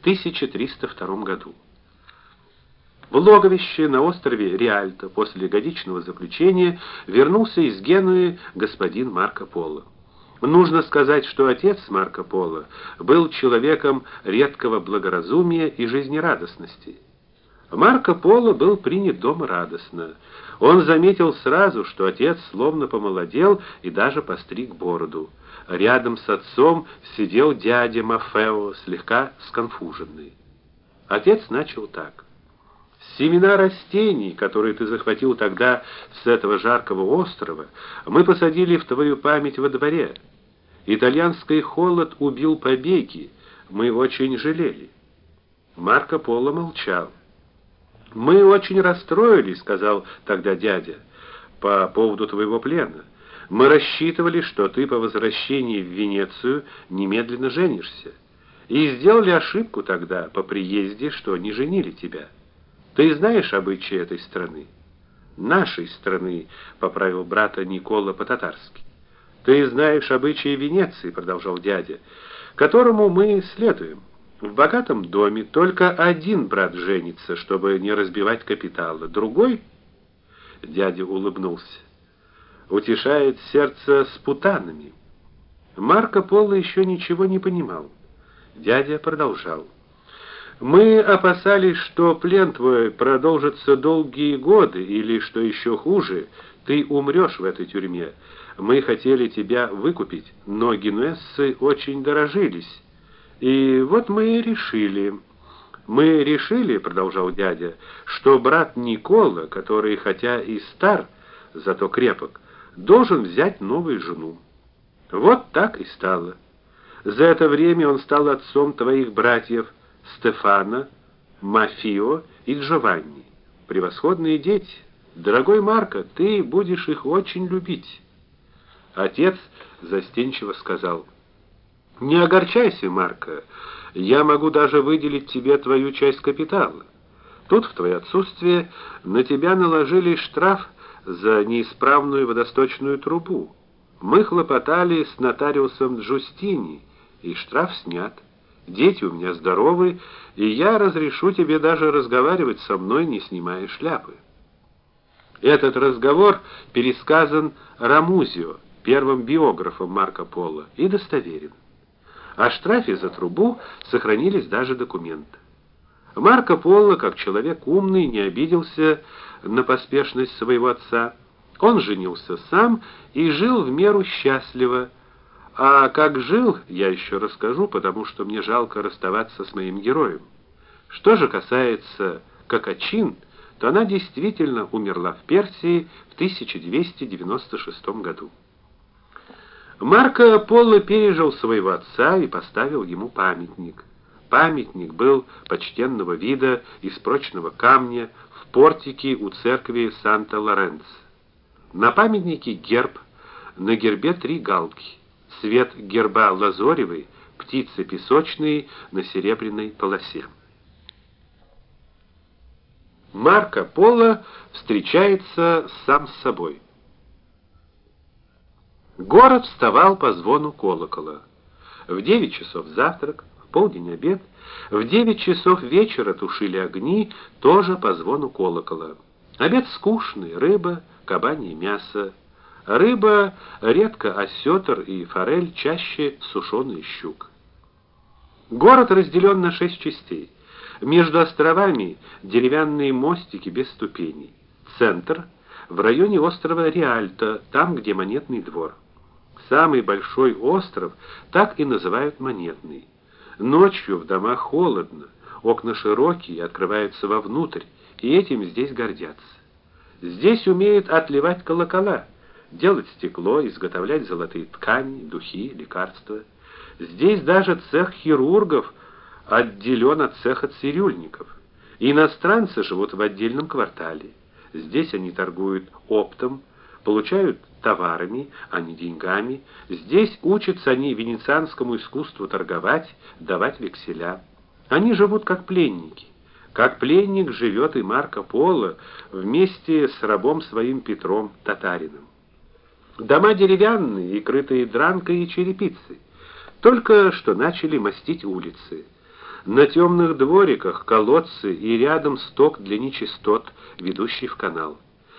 в 1302 году. В логовище на острове Риальто после годичного заключения вернулся из Генуи господин Марко Поло. Нужно сказать, что отец Марко Поло был человеком редкого благоразумия и жизнерадостности. Марко Поло был принят дома радостно. Он заметил сразу, что отец словно помолодел и даже постриг бороду. Рядом с отцом сидел дядя Мафео, слегка сконфуженный. Отец начал так: Семена растений, которые ты захватил тогда с этого жаркого острова, мы посадили в твою память во дворе. Итальянский холод убил побеги, мы очень жалели. Марко Поло молчал. Мы очень расстроились, сказал тогда дядя, по поводу твоего плена. Мы рассчитывали, что ты по возвращении в Венецию немедленно женишься. И сделали ошибку тогда по приезде, что не женили тебя. Ты знаешь обычаи этой страны? Нашей страны, поправил брата Никола по-татарски. Ты знаешь обычаи Венеции, продолжал дядя, которому мы следуем. В богатом доме только один брат женится, чтобы не разбивать капитала, другой Дядя улыбнулся. Утешает сердце с путанами. Марко Поло еще ничего не понимал. Дядя продолжал: мы опасались, что плен твой продолжится долгие годы или что еще хуже, ты умрешь в этой тюрьме. Мы хотели тебя выкупить, но генуэзцы очень дорожились. И вот мы и решили. Мы решили, продолжал дядя, что брат Никола, который хотя и стар, зато крепок, должен взять новую жену. Вот так и стало. За это время он стал отцом твоих братьев Стефана, Мафио и Джованни. Превосходные дети. Дорогой Марко, ты будешь их очень любить. Отец застенчиво сказал: "Не огорчайся, Марко. Я могу даже выделить тебе твою часть капитала. Тут в твое отсутствие на тебя наложили штраф за неисправную водосточную трубу. Мы хлопотали с нотариусом Джустини, и штраф снят. Дети у меня здоровы, и я разрешу тебе даже разговаривать со мной, не снимая шляпы. Этот разговор пересказан Рамузио, первым биографом Марко Поло, и достоверен. О штрафе за трубу сохранились даже документы. Марко Поло, как человек умный, не обиделся на поспешность своего отца. Он женился сам и жил в меру счастливо. А как жил, я еще расскажу, потому что мне жалко расставаться с моим героем. Что же касается Какачин, то она действительно умерла в Персии в 1296 году. Марко Поло пережил своего отца и поставил ему памятник. Памятник был почтенного вида из прочного камня в портике у церкви Санта-Лоренцо. На памятнике герб, на гербе три галки. Цвет герба лазоревый, птицы песочные на серебряной полосе. Марко Поло встречается сам с собой. Город вставал по звону колокола. В девять часов завтрак, полдень обед, в девять часов вечера тушили огни, тоже по звону колокола. Обед скучный: рыба, кабанье мясо. Рыба редко осетр и форель, чаще сушеный щук. Город разделен на шесть частей. Между островами деревянные мостики без ступеней. Центр в районе острова Риальто, там, где монетный двор. Самый большой остров так и называют Монетный. Ночью в домах холодно, окна широкие открываются вовнутрь, и этим здесь гордятся. Здесь умеют отливать колокола делать стекло, изготовлять золотые ткани, духи, лекарства. Здесь даже цех хирургов отделен от цеха цирюльников. Иностранцы живут в отдельном квартале. Здесь они торгуют оптом, получают товарами, а не деньгами. Здесь учатся они венецианскому искусству торговать, давать векселя. Они живут как пленники. Как пленник живет и Марко Поло вместе с рабом своим Петром татарином. Дома деревянные и крытые дранкой и черепицей. Только что начали мастить улицы. На темных двориках колодцы и рядом сток для нечистот, ведущий в канал.